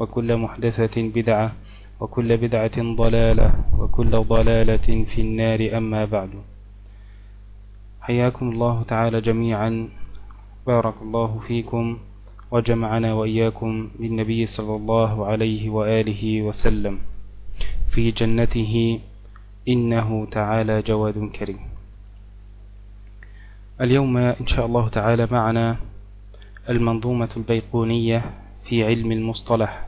وكل محدثة بدعة وكل بدعة ضلالة وكل ضلالة في النار أما بعد. حياكم الله تعالى جميعا. بارك الله فيكم وجمعنا وإياكم بالنبي صلى الله عليه وآله وسلم في جنته. إنه تعالى جواد كريم. اليوم إن شاء الله تعالى معنا المنظومة البيقونية في علم المصطلح.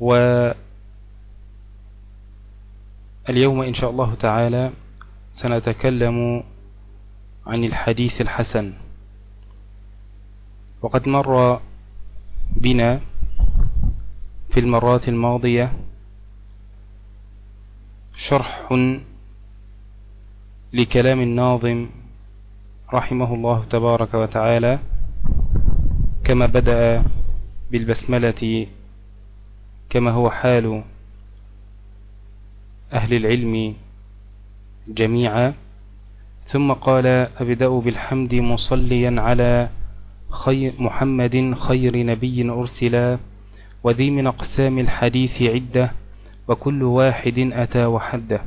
واليوم إن شاء الله تعالى سنتكلم عن الحديث الحسن. وقد مر بنا في المرات الماضية شرح لكلام الناظم رحمه الله تبارك وتعالى كما بدأ بالبسملة كما هو حال أهل العلم جميعا. ثم قال أبدأ بالحمد مصليا على خير محمد خير نبي أرسلا وذي من أقسام الحديث عدة وكل واحد أتى وحده.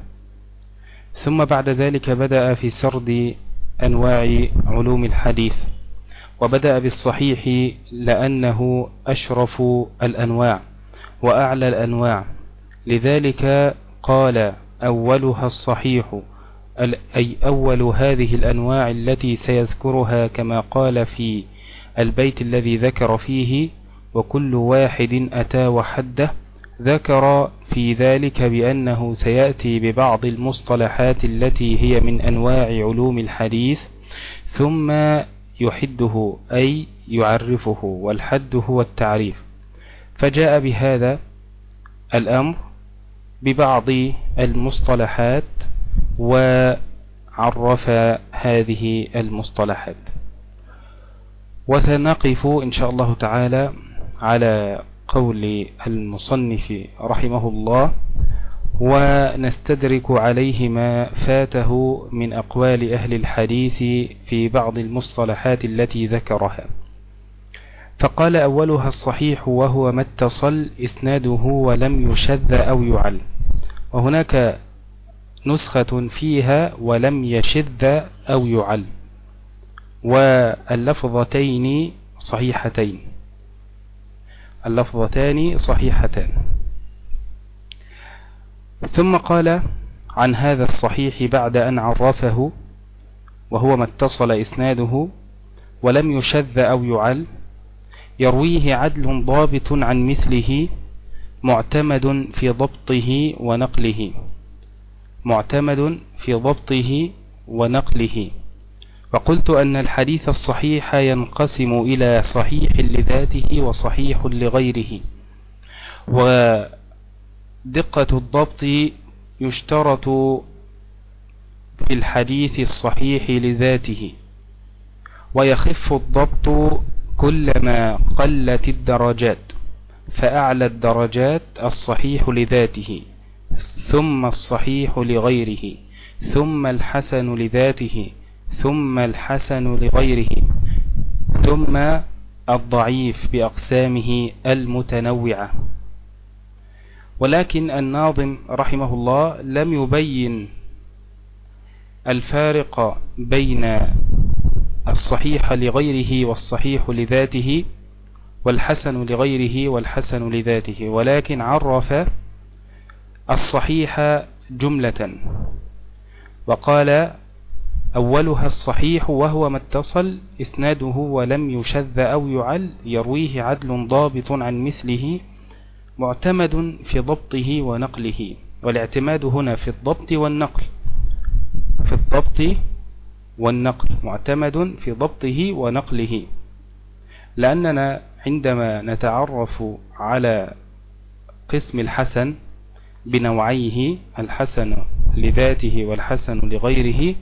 ثم بعد ذلك بدأ في سرد أنواع علوم الحديث. وبدأ بالصحيح لأنه أشرف الأنواع وأعلى الأنواع. لذلك قال أولها الصحيح أي أول هذه الأنواع التي سيذكرها كما قال في البيت الذي ذكر فيه وكل واحد أتى وحده ذكر في ذلك بأنه سيأتي ببعض المصطلحات التي هي من أنواع علوم الحديث ثم يحده أي يعرفه والحد هو التعريف. فجاء بهذا الأمر ببعض المصطلحات وعرف هذه المصطلحات. وسنقف إن شاء الله تعالى على قول المصنف رحمه الله ونستدرك عليه ما فاته من أقوال أهل الحديث في بعض المصطلحات التي ذكرها. فقال أولها الصحيح وهو ما اتصل إسناده ولم يشذ أو يعل. وهناك نسخة فيها ولم يشذ أو يعل. واللفظتين صحيحتين. اللفظتان صحيحتان. ثم قال عن هذا الصحيح بعد أن عرفه وهو ما اتصل إسناده ولم يشذ أو يعل يرويه عدل ضابط عن مثله معتمد في ضبطه ونقله معتمد في ضبطه ونقله وقلت أن الحديث الصحيح ينقسم إلى صحيح لذاته وصحيح لغيره ودقة الضبط يشترط في الحديث الصحيح لذاته ويخف الضبط كلما قلت الدرجات فأعلى الدرجات الصحيح لذاته ثم الصحيح لغيره ثم الحسن لذاته ثم الحسن لغيره ثم الضعيف بأقسامه المتنوعة. ولكن الناظم رحمه الله لم يبين الفارق بين الصحيح لغيره والصحيح لذاته والحسن لغيره والحسن لذاته ولكن عرف الصحيح جملة وقال أولها الصحيح وهو ما اتصل إسناده ولم يشذ أو يعل يرويه عدل ضابط عن مثله معتمد في ضبطه ونقله والاعتماد هنا في الضبط والنقل. في الضبط والنقل معتمد في ضبطه ونقله. لأننا عندما نتعرف على قسم الحسن بنوعيه الحسن لذاته والحسن لغيره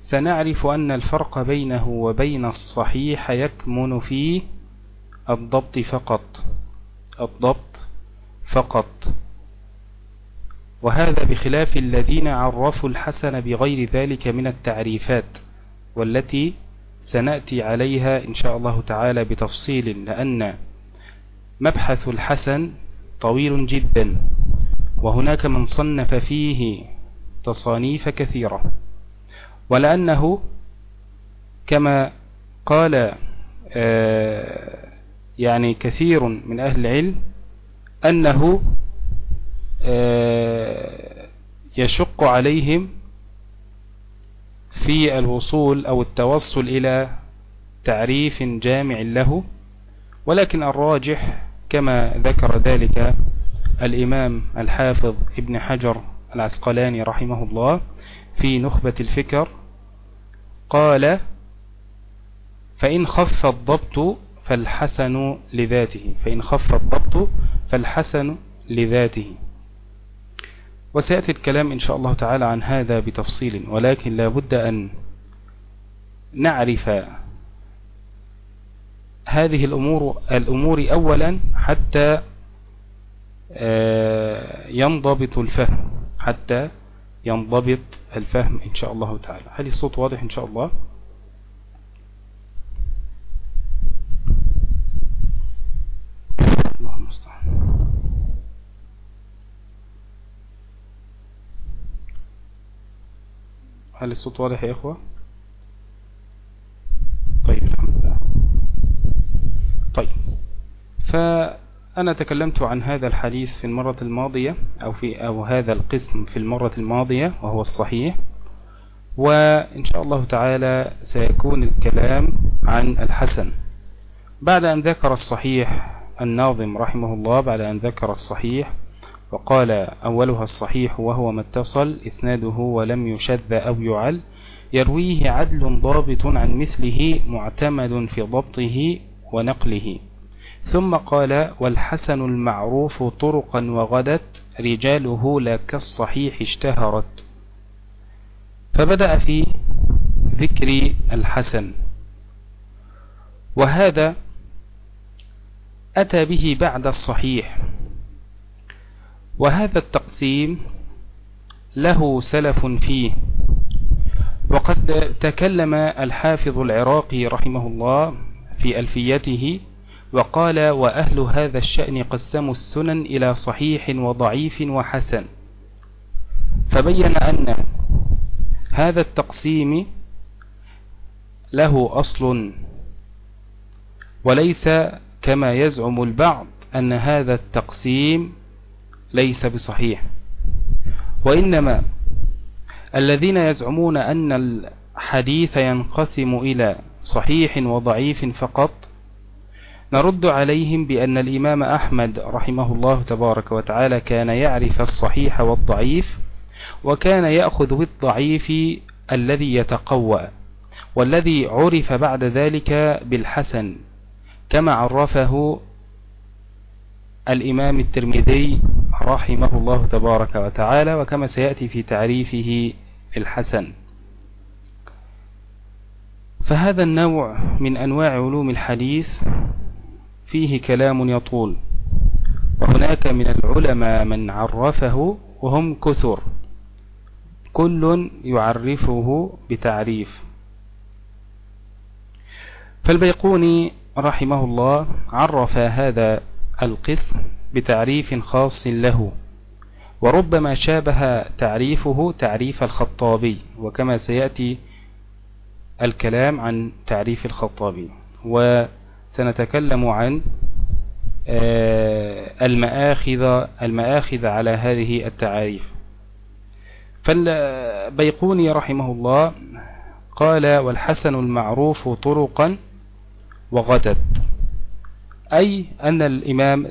سنعرف أن الفرق بينه وبين الصحيح يكمن في الضبط فقط. الضبط فقط. وهذا بخلاف الذين عرفوا الحسن بغير ذلك من التعريفات والتي سنأتي عليها إن شاء الله تعالى بتفصيل لأن مبحث الحسن طويل جدا وهناك من صنف فيه تصانيف كثيرة ولأنه كما قال آه، يعني كثير من أهل العلم أنه آه، يشق عليهم في الوصول أو التوصل إلى تعريف جامع له ولكن الراجح كما ذكر ذلك الإمام الحافظ ابن حجر العسقلاني رحمه الله في نخبة الفكر قال فإن خف الضبط فالحسن لذاته فإن خف الضبط فالحسن لذاته. وسيأتي الكلام إن شاء الله تعالى عن هذا بتفصيل ولكن لا بد أن نعرف هذه الأمور, الأمور أولا حتى آه، ينضبط الفهم حتى ينضبط الفهم إن شاء الله تعالى. هل الصوت واضح إن شاء الله الله؟ هل الصوت واضح يا إخوة؟ طيب الحمد لله. طيب فأنا تكلمت عن هذا الحديث في المرة الماضية أو, في أو هذا القسم في المرة الماضية وهو الصحيح. وإن شاء الله تعالى سيكون الكلام عن الحسن. بعد أن ذكر الصحيح الناظم رحمه الله بعد أن ذكر الصحيح وقال أولها الصحيح وهو ما اتصل إسناده ولم يشذ أو يعل. يرويه عدل ضابط عن مثله معتمد في ضبطه ونقله. ثم قال والحسن المعروف طرقا وغدت رجاله لا كالصحيح اشتهرت. فبدأ في ذكر الحسن. وهذا أتى به بعد الصحيح. وهذا التقسيم له سلف فيه. وقد تكلم الحافظ العراقي رحمه الله في ألفيته وقال وأهل هذا الشأن قسموا السنن إلى صحيح وضعيف وحسن. فبين أن هذا التقسيم له أصل وليس كما يزعم البعض أن هذا التقسيم ليس بصحيح. وإنما الذين يزعمون أن الحديث ينقسم إلى صحيح وضعيف فقط نرد عليهم بأن الإمام أحمد رحمه الله تبارك وتعالى كان يعرف الصحيح والضعيف وكان يأخذ بالضعيف الذي يتقوى والذي عرف بعد ذلك بالحسن كما عرفه الإمام الترمذي رحمه الله تبارك وتعالى وكما سيأتي في تعريفه الحسن. فهذا النوع من أنواع علوم الحديث فيه كلام يطول. وهناك من العلماء من عرفه وهم كثر. كل يعرفه بتعريف. فالبيقوني رحمه الله عرف هذا القسم بتعريف خاص له. وربما شابه تعريفه تعريف الخطابي وكما سيأتي الكلام عن تعريف الخطابي. وسنتكلم عن آه، المآخذ, المآخذ على هذه التعاريف فالبيقوني رحمه الله قال والحسن المعروف طرقا وغدد. أي أن الإمام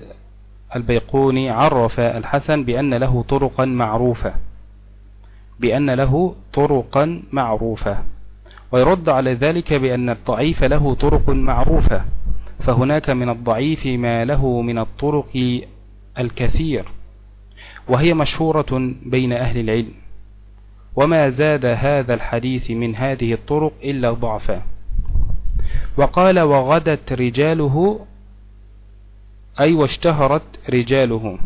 البيقوني عرف الحسن بأن له طرقا معروفة بأن له طرقا معروفة ويرد على ذلك بأن الضعيف له طرق معروفة فهناك من الضعيف ما له من الطرق الكثير وهي مشهورة بين أهل العلم وما زاد هذا الحديث من هذه الطرق إلا ضعفا. وقال وغدت رجاله أي واشتهرت رجاله.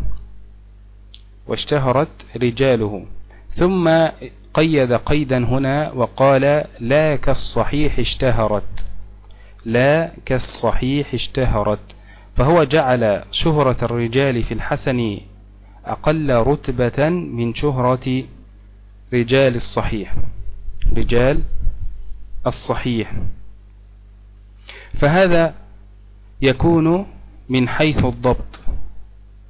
واشتهرت رجاله. ثم قيد قيدا هنا وقال لا كالصحيح اشتهرت. لا كالصحيح اشتهرت. فهو جعل شهرة الرجال في الحسن أقل رتبة من شهرة رجال الصحيح. رجال الصحيح. فهذا يكون من حيث الضبط.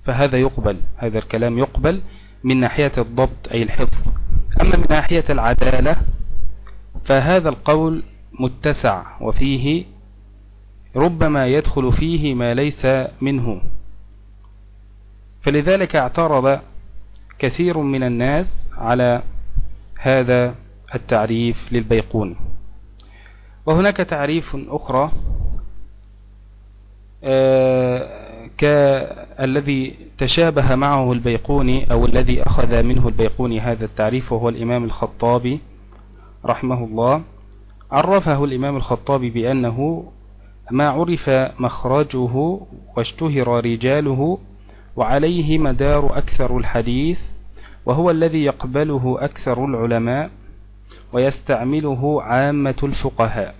فهذا يقبل هذا الكلام يقبل من ناحية الضبط أي الحفظ. أما من ناحية العدالة فهذا القول متسع وفيه ربما يدخل فيه ما ليس منه. فلذلك اعترض كثير من الناس على هذا التعريف للبيقون. وهناك تعريف أخرى آه، كالذي تشابه معه البيقوني أو الذي أخذ منه البيقوني هذا التعريف وهو الإمام الخطابي رحمه الله. عرفه الإمام الخطابي بأنه ما عرف مخرجه واشتهر رجاله وعليه مدار أكثر الحديث وهو الذي يقبله أكثر العلماء ويستعمله عامة الفقهاء.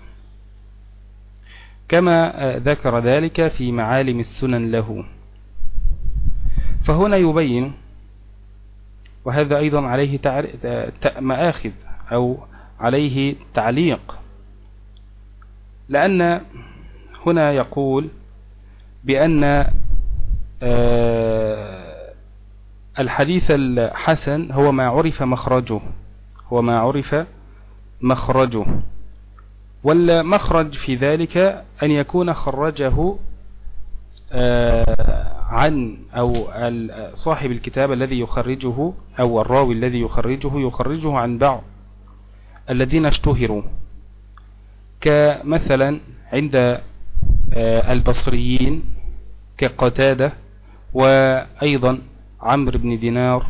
كما ذكر ذلك في معالم السنن له. فهنا يبين وهذا أيضا عليه مآخذ أو عليه تعليق لأن هنا يقول بأن آه، الحديث الحسن هو ما عرف مخرجه هو ما عرف مخرجه. والمخرج في ذلك أن يكون خرجه آه، عن أو صاحب الكتاب الذي يخرجه أو الراوي الذي يخرجه يخرجه عن بعض الذين اشتهروا. كمثلا عند آه، البصريين كقتادة وأيضا عمرو بن دينار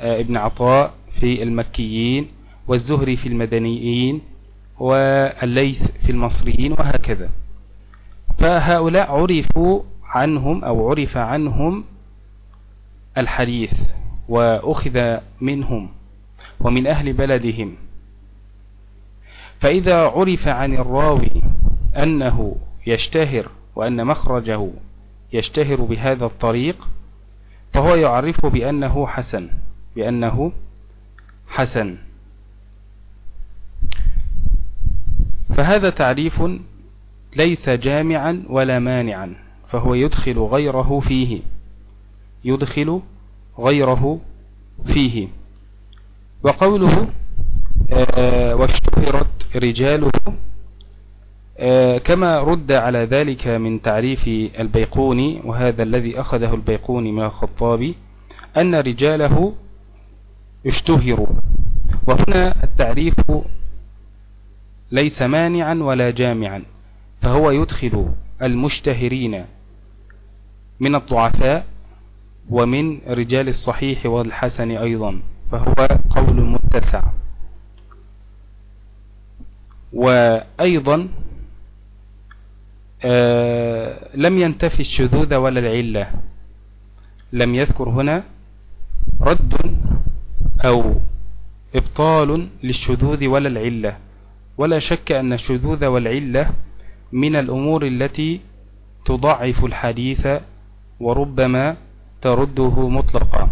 آه، ابن عطاء في المكيين والزهري في المدنيين والليث في المصريين وهكذا. فهؤلاء عرفوا عنهم أو عرف عنهم الحديث وأخذ منهم ومن أهل بلدهم. فإذا عرف عن الراوي أنه يشتهر وأن مخرجه يشتهر بهذا الطريق فهو يعرف بأنه حسن بأنه حسن. فهذا تعريف ليس جامعا ولا مانعا فهو يدخل غيره فيه. يدخل غيره فيه. وقوله آه، واشتهرت رجاله آه، كما رد على ذلك من تعريف البيقوني وهذا الذي أخذه البيقوني من الخطابي أن رجاله اشتهروا. وهنا التعريف ليس مانعا ولا جامعا فهو يدخل المشتهرين من الضعفاء ومن رجال الصحيح والحسن أيضا فهو قول متسع. وأيضا آه لم ينتفي الشذوذ ولا العلة. لم يذكر هنا رد أو إبطال للشذوذ ولا العلة. ولا شك أن الشذوذ والعلة من الأمور التي تضعف الحديث وربما ترده مطلقا.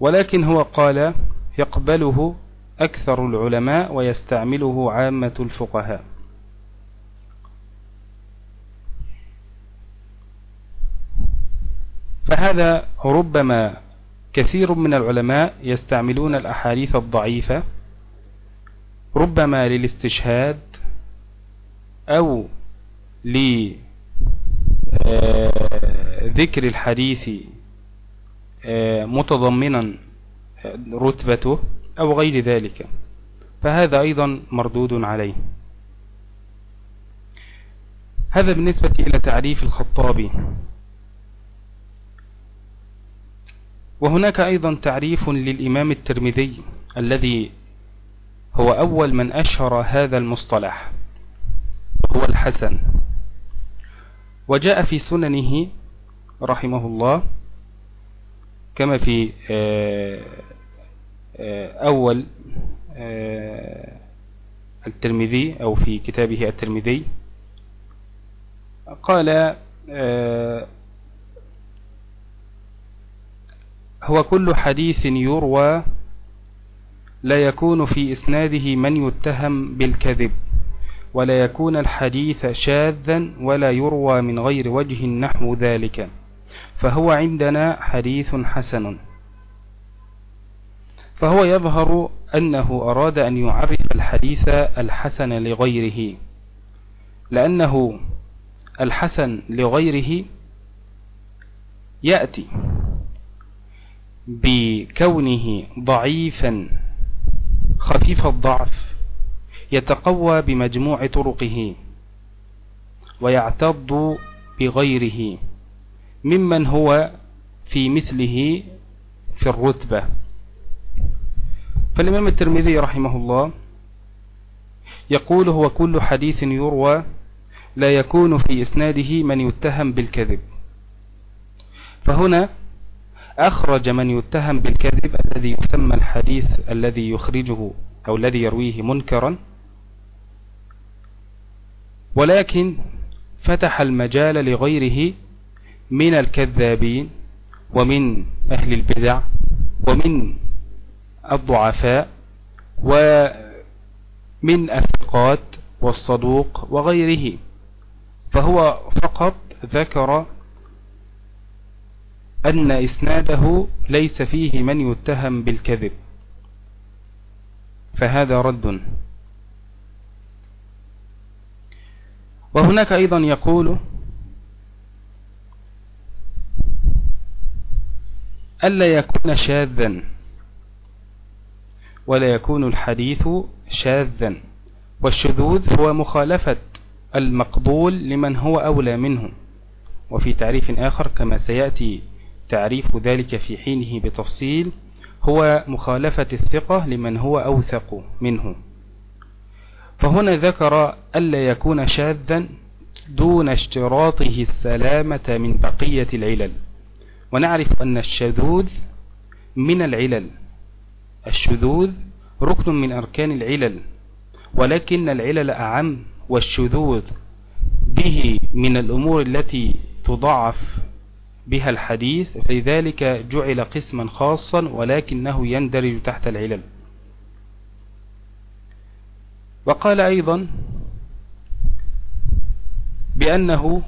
ولكن هو قال يقبله أكثر العلماء ويستعمله عامة الفقهاء. فهذا ربما كثير من العلماء يستعملون الأحاديث الضعيفة ربما للاستشهاد أو لذكر آه، الحديث آه، متضمنا رتبته أو غير ذلك. فهذا أيضا مردود عليه. هذا بالنسبة إلى تعريف الخطابي وهناك أيضا تعريف للإمام الترمذي الذي هو أول من أشهر هذا المصطلح هو الحسن. وجاء في سننه رحمه الله كما في آه، آه، أول آه، الترمذي أو في كتابه الترمذي قال هو كل حديث يروى لا يكون في إسناده من يتهم بالكذب ولا يكون الحديث شاذا ولا يروى من غير وجه نحو ذلك فهو عندنا حديث حسن. فهو يظهر أنه أراد أن يعرف الحديث الحسن لغيره لأنه الحسن لغيره يأتي بكونه ضعيفا خفيف الضعف يتقوى بمجموع طرقه ويعتض بغيره ممن هو في مثله في الرتبة. فالإمام الترمذي رحمه الله يقول هو كل حديث يروى لا يكون في إسناده من يتهم بالكذب. فهنا أخرج من يتهم بالكذب الذي يسمى الحديث الذي يخرجه أو الذي يرويه منكرا. ولكن فتح المجال لغيره من الكذابين ومن أهل البدع ومن الضعفاء ومن الثقات والصدوق وغيره. فهو فقط ذكر أن إسناده ليس فيه من يتهم بالكذب. فهذا رد. وهناك أيضا يقول ألا يكون شاذا ولا يكون الحديث شاذا. والشذوذ هو مخالفة المقبول لمن هو أولى منه. وفي تعريف آخر كما سيأتي تعريف ذلك في حينه بتفصيل هو مخالفة الثقة لمن هو أوثق منه. فهنا ذكر ألا يكون شاذا دون اشتراطه السلامة من بقية العلل. ونعرف أن الشذوذ من العلل. الشذوذ ركن من أركان العلل. ولكن العلل أعم والشذوذ به من الأمور التي تضعف بها الحديث فلذلك جعل قسما خاصا ولكنه يندرج تحت العلل. وقال أيضا بأنه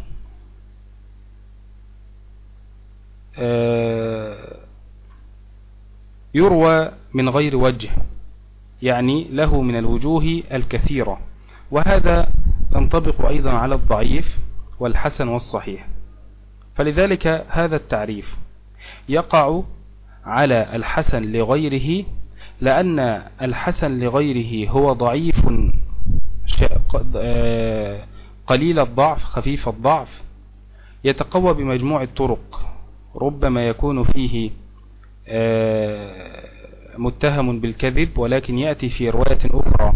آه، يروى من غير وجه يعني له من الوجوه الكثيرة. وهذا ينطبق أيضا على الضعيف والحسن والصحيح. فلذلك هذا التعريف يقع على الحسن لغيره لأن الحسن لغيره هو ضعيف آه، قليل الضعف خفيف الضعف يتقوى بمجموع الطرق ربما يكون فيه آه، متهم بالكذب ولكن يأتي في رواية أخرى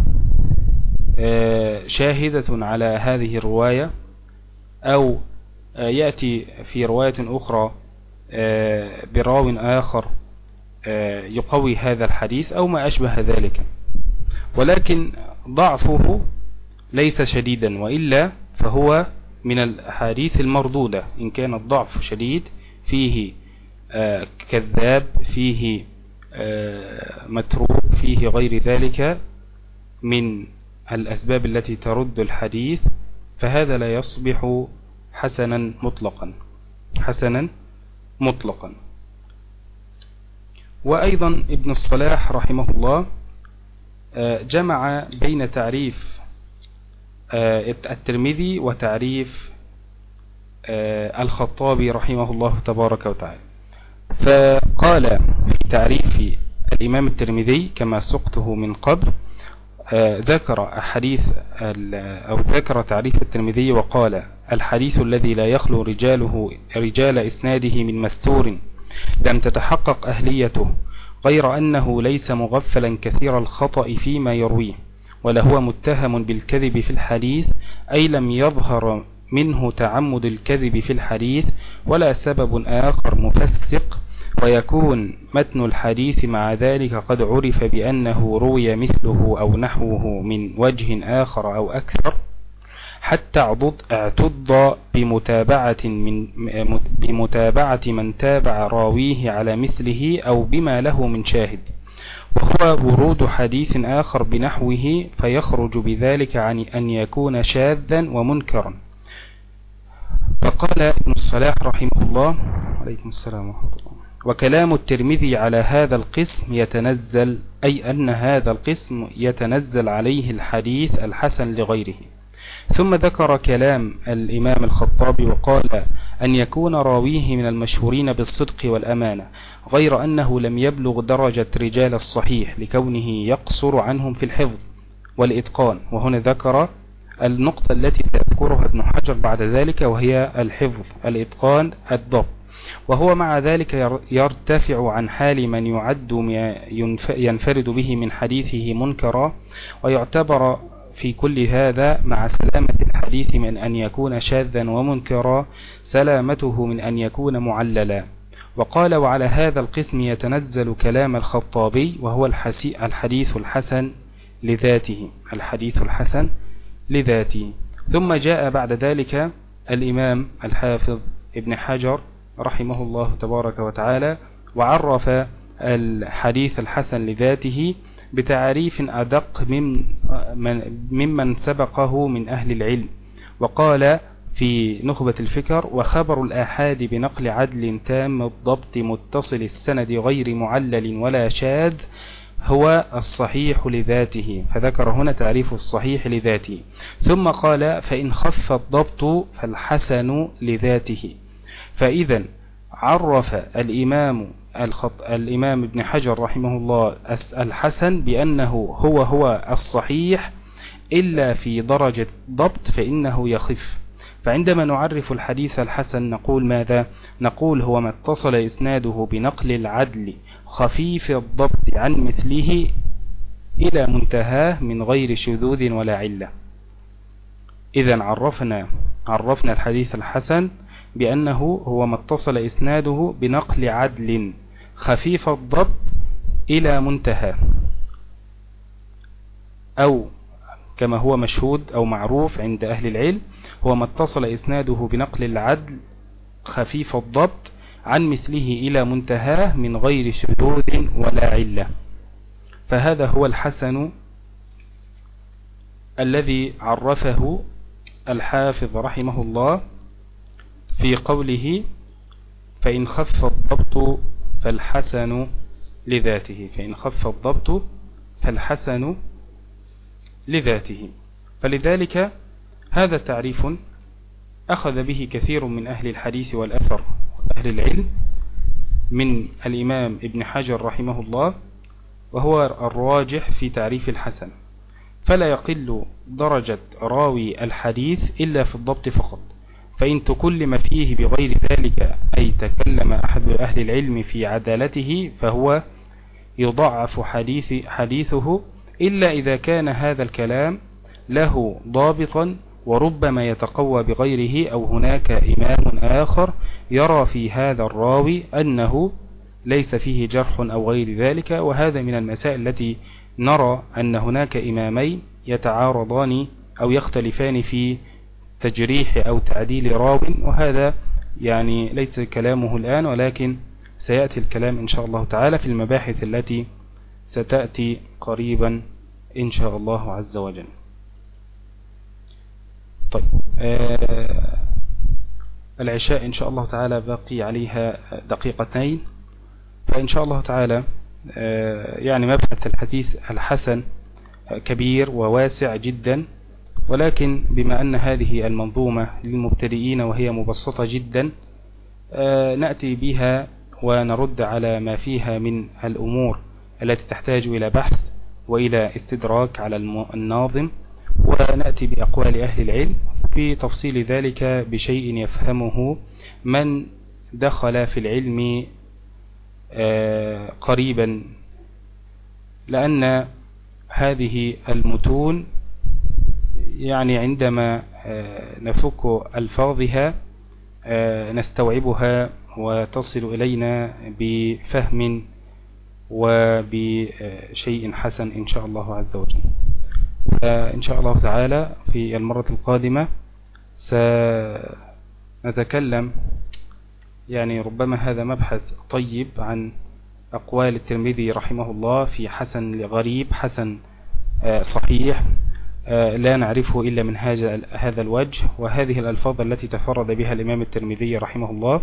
آه، شاهدة على هذه الرواية أو يأتي في رواية أخرى براو آخر آه، يقوي هذا الحديث أو ما أشبه ذلك. ولكن ضعفه ليس شديدا وإلا فهو من الحديث المردودة. إن كان الضعف شديد فيه آه، كذاب فيه آه، متروك فيه غير ذلك من الأسباب التي ترد الحديث فهذا لا يصبح حسنا مطلقا. حسنا مطلقا. وأيضا ابن الصلاح رحمه الله آه، جمع بين تعريف آه، الترمذي وتعريف آه، الخطابي رحمه الله تبارك وتعالى. فقال في تعريف الإمام الترمذي كما سقته من قبل ذكر حديث أو ذكر تعريف الترمذي وقال الحديث الذي لا يخلو رجاله رجال إسناده من مستور لم تتحقق أهليته غير أنه ليس مغفلا كثير الخطأ فيما يرويه ولهو متهم بالكذب في الحديث أي لم يظهر منه تعمد الكذب في الحديث ولا سبب آخر مفسق ويكون متن الحديث مع ذلك قد عرف بأنه روي مثله أو نحوه من وجه آخر أو أكثر. حتى اعتض بمتابعة, من بمتابعة من تابع راويه على مثله أو بما له من شاهد. وهو ورود حديث آخر بنحوه فيخرج بذلك عن أن يكون شاذا ومنكرا. فقال ابن الصلاح رحمه الله عليكم السلام ورحمة الله. وكلام الترمذي على هذا القسم يتنزل أي أن هذا القسم يتنزل عليه الحديث الحسن لغيره. ثم ذكر كلام الإمام الخطابي وقال أن يكون راويه من المشهورين بالصدق والأمانة غير أنه لم يبلغ درجة رجال الصحيح لكونه يقصر عنهم في الحفظ والإتقان. وهنا ذكر النقطة التي سيذكرها ابن حجر بعد ذلك وهي الحفظ الإتقان الضبط. وهو مع ذلك يرتفع عن حال من يعد ينفرد به من حديثه منكرا ويعتبر في كل هذا مع سلامة الحديث من أن يكون شاذا ومنكرا سلامته من أن يكون معللا. وقال وعلى هذا القسم يتنزل كلام الخطابي وهو الحديث الحسن لذاته الحديث الحسن لذاته. ثم جاء بعد ذلك الإمام الحافظ ابن حجر رحمه الله تبارك وتعالى وعرف الحديث الحسن لذاته بتعريف أدق من ممن سبقه من أهل العلم. وقال في نخبة الفكر وخبر الآحاد بنقل عدل تام الضبط متصل السند غير معلل ولا شاذ هو الصحيح لذاته. فذكر هنا تعريف الصحيح لذاته. ثم قال فإن خف الضبط فالحسن لذاته. فإذا عرف الإمام الخط الإمام ابن حجر رحمه الله الحسن بأنه هو هو الصحيح إلا في درجة ضبط فإنه يخف. فعندما نعرف الحديث الحسن نقول ماذا؟ نقول هو ما اتصل إسناده بنقل العدل خفيف الضبط عن مثله إلى منتهاه من غير شذوذ ولا علة. إذا عرفنا عرفنا الحديث الحسن بأنه هو ما اتصل إسناده بنقل عدل خفيف الضبط إلى منتهى. أو كما هو مشهود أو معروف عند أهل العلم هو ما اتصل إسناده بنقل العدل خفيف الضبط عن مثله إلى منتهاه من غير شذوذ ولا علة. فهذا هو الحسن الذي عرفه الحافظ رحمه الله في قوله فإن خف الضبط فالحسن لذاته. فإن خف الضبط فالحسن لذاته. فلذلك هذا تعريف أخذ به كثير من أهل الحديث والأثر أهل العلم من الإمام ابن حجر رحمه الله وهو الراجح في تعريف الحسن. فلا يقل درجة راوي الحديث إلا في الضبط فقط. فإن تكلم فيه بغير ذلك أي تكلم أحد أهل العلم في عدالته فهو يضعف حديث حديثه إلا إذا كان هذا الكلام له ضابطا وربما يتقوى بغيره أو هناك إمام آخر يرى في هذا الراوي أنه ليس فيه جرح أو غير ذلك. وهذا من المسائل التي نرى أن هناك إمامين يتعارضان أو يختلفان في تجريح أو تعديل راو وهذا يعني ليس كلامه الآن ولكن سيأتي الكلام إن شاء الله تعالى في المباحث التي ستأتي قريبا إن شاء الله عز وجل. طيب آه العشاء إن شاء الله تعالى باقي عليها دقيقتين. فإن شاء الله تعالى آه يعني مبحث الحديث الحسن كبير وواسع جدا. ولكن بما أن هذه المنظومة للمبتدئين وهي مبسطة جدا آه نأتي بها ونرد على ما فيها من الأمور التي تحتاج إلى بحث وإلى استدراك على الناظم. ونأتي بأقوال أهل العلم في تفصيل ذلك بشيء يفهمه من دخل في العلم آه، قريبا لأن هذه المتون يعني عندما آه، نفك ألفاظها آه، نستوعبها وتصل إلينا بفهم وبشيء حسن إن شاء الله عز وجل. فإن شاء الله تعالى في المرة القادمة سنتكلم يعني ربما هذا مبحث طيب عن أقوال الترمذي رحمه الله في حسن لغريب حسن آه، صحيح. لا نعرفه إلا من هذا الوجه وهذه الألفاظ التي تفرد بها الإمام الترمذي رحمه الله.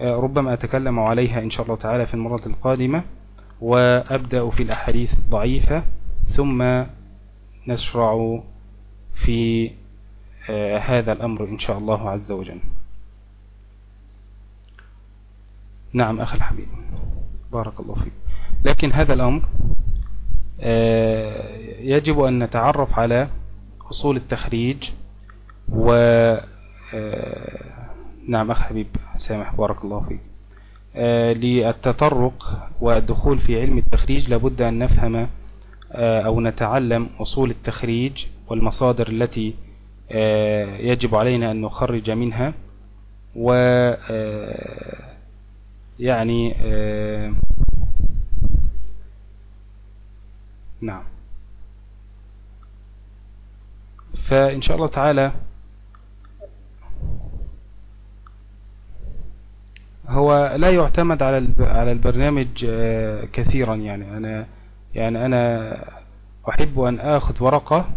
آه، ربما أتكلم عليها إن شاء الله تعالى في المرة القادمة وأبدأ في الأحاديث الضعيفة ثم نشرع في هذا الأمر إن شاء الله عز وجل. نعم أخي الحبيب. بارك الله فيك. لكن هذا الأمر آه، يجب أن نتعرف على أصول التخريج و آه، نعم أخ حبيب سامح بارك الله فيك. آه، للتطرق والدخول في علم التخريج لابد أن نفهم أو نتعلم أصول التخريج والمصادر التي يجب علينا أن نخرج منها و يعني آه نعم. فإن شاء الله تعالى هو لا يعتمد على على البرنامج آه كثيرا يعني. أنا يعني أنا أحب أن أخذ ورقة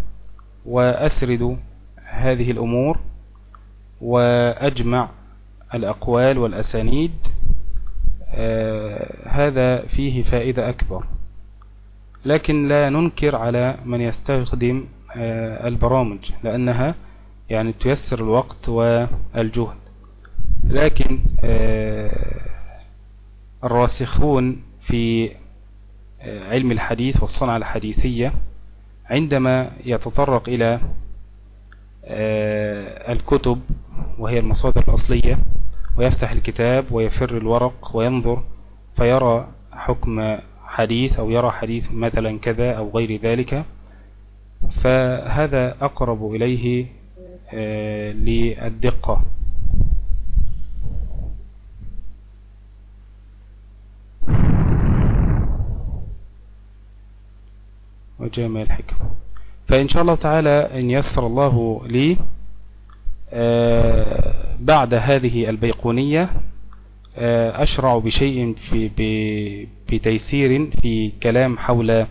وأسرد هذه الأمور وأجمع الأقوال والأسانيد آه، هذا فيه فائدة أكبر. لكن لا ننكر على من يستخدم آه، البرامج لأنها يعني تيسر الوقت والجهد. لكن آه، الراسخون في علم الحديث والصنعة الحديثية عندما يتطرق إلى الكتب وهي المصادر الأصلية ويفتح الكتاب ويفر الورق وينظر فيرى حكم حديث أو يرى حديث مثلا كذا أو غير ذلك فهذا أقرب إليه آه، للدقة. وجامع الحكم. فإن شاء الله تعالى إن يسر الله لي آه، بعد هذه البيقونية أشرع بشيء في بتيسير في كلام حول آه،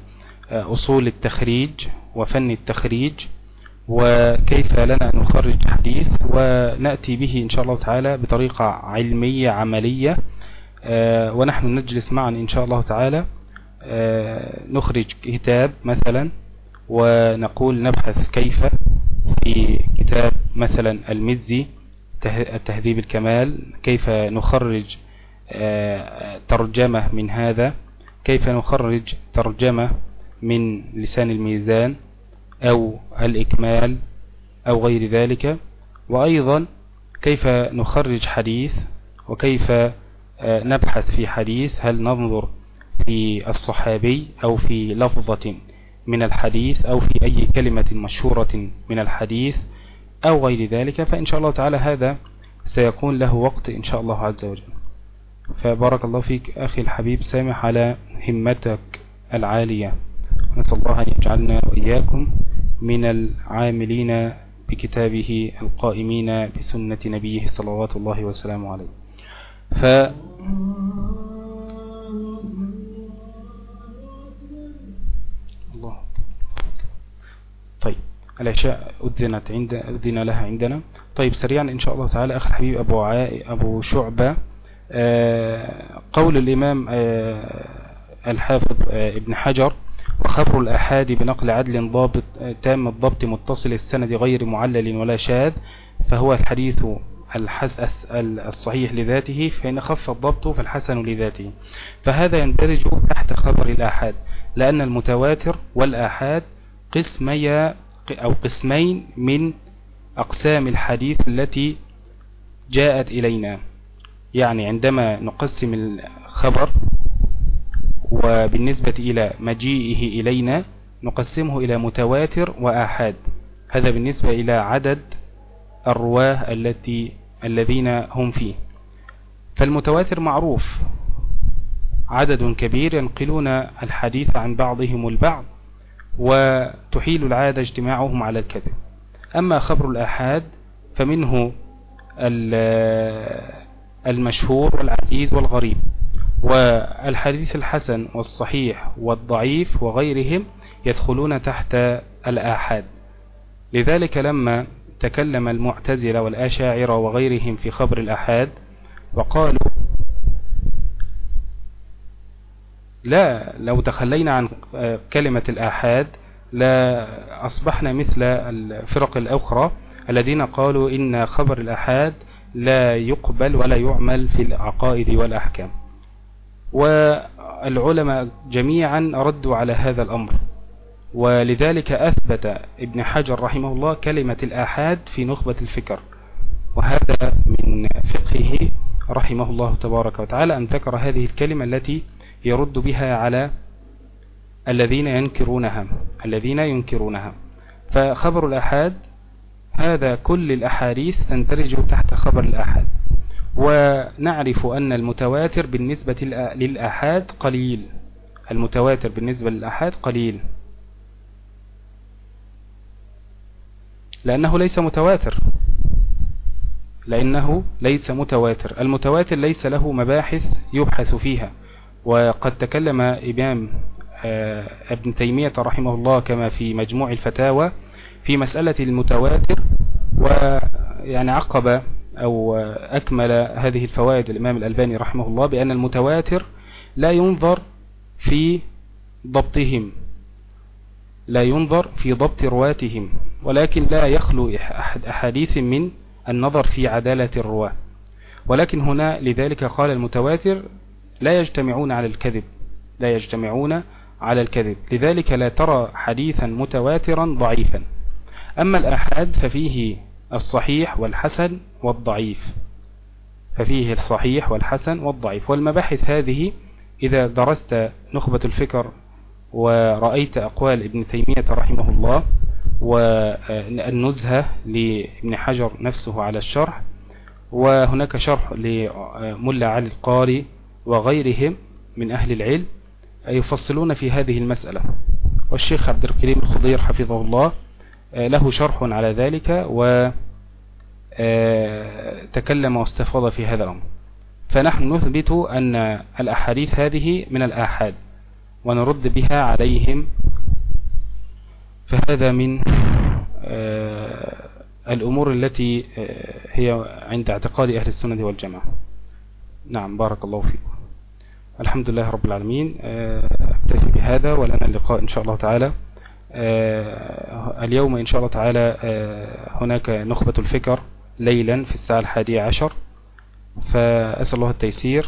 أصول التخريج وفن التخريج وكيف لنا أن نخرج حديث ونأتي به إن شاء الله تعالى بطريقة علمية عملية ونحن نجلس معا إن شاء الله تعالى نخرج كتاب مثلا ونقول نبحث كيف في كتاب مثلا المزي التهذيب الكمال كيف نخرج آه، ترجمة من هذا؟ كيف نخرج ترجمة من لسان الميزان أو الإكمال أو غير ذلك؟ وأيضا كيف نخرج حديث وكيف آه، نبحث في حديث؟ هل ننظر في الصحابي أو في لفظة من الحديث أو في أي كلمة مشهورة من الحديث؟ أو غير ذلك فإن شاء الله تعالى هذا سيكون له وقت إن شاء الله عز وجل. فبارك الله فيك أخي الحبيب سامح على همتك العالية. نسأل الله أن يجعلنا وإياكم من العاملين بكتابه القائمين بسنة نبيه صلوات الله وسلامه عليه. ف العشاء أذنت عند أذن لها عندنا. طيب سريعا إن شاء الله تعالى. أخي الحبيب أبو, عاء أبو شعبة. آه، قول الإمام آه، الحافظ آه، ابن حجر وخبر الأحاد بنقل عدل ضابط تام الضبط متصل السند غير معلل ولا شاذ فهو الحديث الصحيح لذاته فإن خف الضبط فالحسن لذاته. فهذا يندرج تحت خبر الآحاد لأن المتواتر والآحاد قسمي أو قسمين من أقسام الحديث التي جاءت إلينا. يعني عندما نقسم الخبر وبالنسبة إلى مجيئه إلينا نقسمه إلى متواتر وآحاد. هذا بالنسبة إلى عدد الرواة التي الذين هم فيه. فالمتواتر معروف. عدد كبير ينقلون الحديث عن بعضهم البعض. وتحيل العادة اجتماعهم على الكذب. أما خبر الآحاد فمنه المشهور والعزيز والغريب والحديث الحسن والصحيح والضعيف وغيرهم يدخلون تحت الآحاد. لذلك لما تكلم المعتزلة والآشاعرة وغيرهم في خبر الآحاد وقالوا لا لو تخلينا عن كلمة الآحاد لا أصبحنا مثل الفرق الأخرى الذين قالوا إن خبر الآحاد لا يقبل ولا يعمل في العقائد والأحكام. والعلماء جميعا ردوا على هذا الأمر. ولذلك أثبت ابن حجر رحمه الله كلمة الآحاد في نخبة الفكر. وهذا من فقهه رحمه الله تبارك وتعالى أن ذكر هذه الكلمة التي يرد بها على الذين ينكرونها الذين ينكرونها. فخبر الأحاد هذا كل الأحاديث تندرج تحت خبر الأحاد. ونعرف أن المتواتر بالنسبة للأحاد قليل. المتواتر بالنسبة للأحاد قليل. لأنه ليس متواتر. لأنه ليس متواتر. المتواتر ليس له مباحث يبحث فيها. وقد تكلم إمام آه، ابن تيمية رحمه الله كما في مجموع الفتاوى في مسألة المتواتر ويعني عقب أو أكمل هذه الفوائد الإمام الألباني رحمه الله بأن المتواتر لا ينظر في ضبطهم لا ينظر في ضبط رواتهم ولكن لا يخلو أحد أحاديث من النظر في عدالة الرواة. ولكن هنا لذلك قال المتواتر لا يجتمعون على الكذب. لا يجتمعون على الكذب. لذلك لا ترى حديثا متواترا ضعيفا. أما الأحاد ففيه الصحيح والحسن والضعيف. ففيه الصحيح والحسن والضعيف. والمباحث هذه إذا درست نخبة الفكر ورأيت أقوال ابن تيمية رحمه الله والنزهة لابن حجر نفسه على الشرح وهناك شرح لملا علي القاري وغيرهم من أهل العلم يفصلون في هذه المسألة. والشيخ عبد الكريم الخضير حفظه الله له شرح على ذلك وتكلم واستفاض في هذا الأمر. فنحن نثبت أن الأحاديث هذه من الآحاد ونرد بها عليهم فهذا من آه، الأمور التي آه، هي عند اعتقاد أهل السنة والجماعة. نعم بارك الله فيكم. الحمد لله رب العالمين. آه، أكتفي بهذا ولنا اللقاء إن شاء الله تعالى. اليوم إن شاء الله تعالى هناك نخبة الفكر ليلا في الساعة الحادية عشر. فأسأل الله التيسير.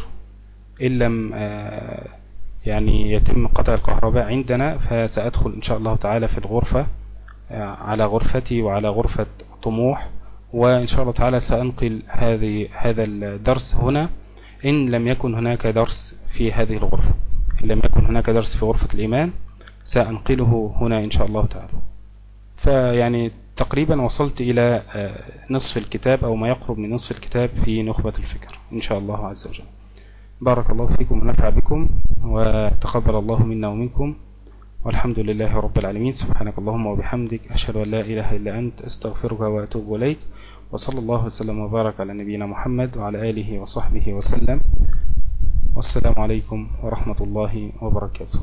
إن لم يعني يتم قطع الكهرباء عندنا فسأدخل إن شاء الله تعالى في الغرفة آه، على غرفتي وعلى غرفة طموح وإن شاء الله تعالى سأنقل هذه هذا الدرس هنا. إن لم يكن هناك درس في هذه الغرفة إن لم يكن هناك درس في غرفة الإيمان سأنقله هنا إن شاء الله تعالى. فيعني تقريبا وصلت إلى آه، نصف الكتاب أو ما يقرب من نصف الكتاب في نخبة الفكر إن شاء الله عز وجل. بارك الله فيكم ونفع بكم وتقبل الله منا ومنكم والحمد لله رب العالمين. سبحانك اللهم وبحمدك أشهد أن لا إله إلا أنت أستغفرك وأتوب إليك وصلى الله وسلم وبارك على نبينا محمد وعلى آله وصحبه وسلم. والسلام عليكم ورحمة الله وبركاته.